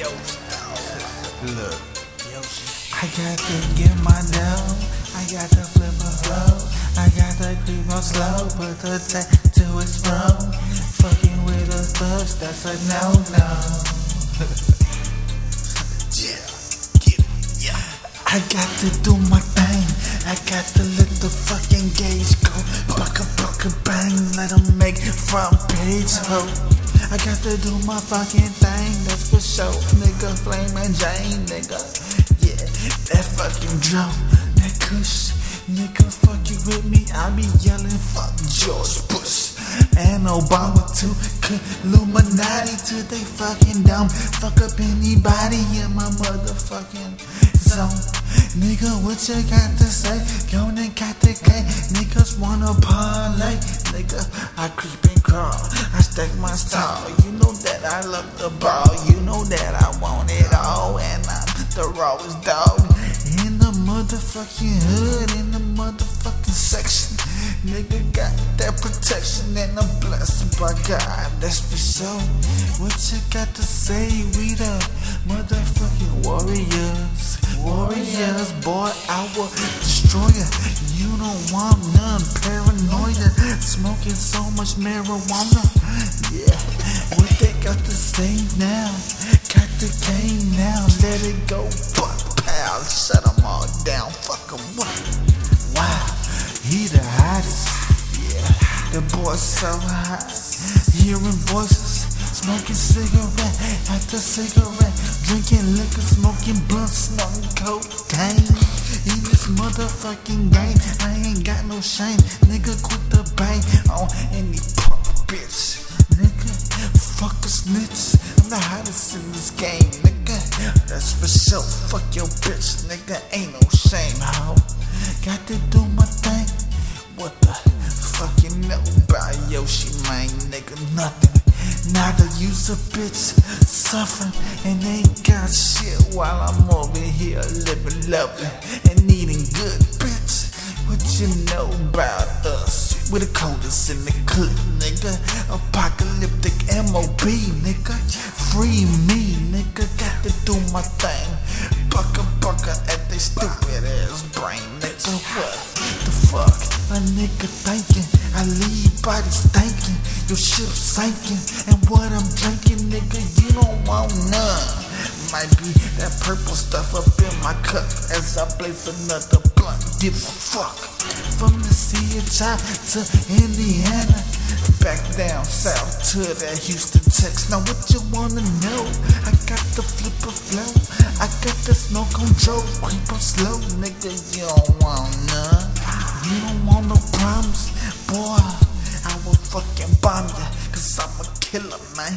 Yo, Look, I got to get my dough. I got to flip a flow. I got to creep on slow, but the tattoo is from fucking with a thugs. That's a no no. yeah, get it, yeah. I got to do my thing. I got to let the fucking gauge go. Bucka bucka bang, let 'em make front page ho. I got to do my fucking thing, that's for sure. Nigga, flame and Jane, nigga. Yeah, that fucking drum, that kush. Nigga, fuck you with me, I be yelling fuck George Bush and Obama too. Illuminati till they fucking dumb. Fuck up anybody in my motherfucking zone. Nigga, what you got to say? Gonna got the K. Niggas wanna parlay. Nigga, I creep and crawl. I stack my stall. You know that I love the ball. You know that I want it all. And I'm the rawest dog. In the motherfucking hood. In the motherfucking section. Nigga got that protection and I'm blessed by God. That's for sure. What you got to say? We the motherfucking. Warriors, Smoking so much marijuana. Yeah, what they got to say now? Got the game now. Let it go, buck pal. Shut them all down. Fuck them. What? Wow, he the hottest. Yeah, the boy's so hot. Hearing voices. Smoking cigarette after cigarette, drinking liquor, smoking blunt, snorting cocaine. In this motherfucking game, I ain't got no shame. Nigga, quit the bang on any punk bitch. Nigga, fuck a snitch. I'm the hottest in this game, nigga. That's for sure. Fuck your bitch, nigga. Ain't no shame, ho. Got to do my thing. What the fuck you know about Yoshie, man, nigga? Nothing. Now the use a bitch suffering and ain't got shit while I'm over here living loving and eating good, bitch. What you know about us? We're the coldest in the clip, nigga. Apocalyptic MOB, nigga. Free me, nigga. Got to do my thing. Bucka bucka at they stupid ass brain, nigga. What the fuck? A nigga thinking I leave bodies thinking your ship sinking and what I'm drinking, nigga, you don't want none. Might be that purple stuff up in my cup as I blaze another Give a fuck. From the sea of to Indiana, back down south to that Houston, Texas. Now what you wanna know? I got the flipper flow. I got the smoke control. Creep up slow, nigga. You don't want none. You don't want no problems, boy. I will fucking bomb ya, cause I'm a killer, man.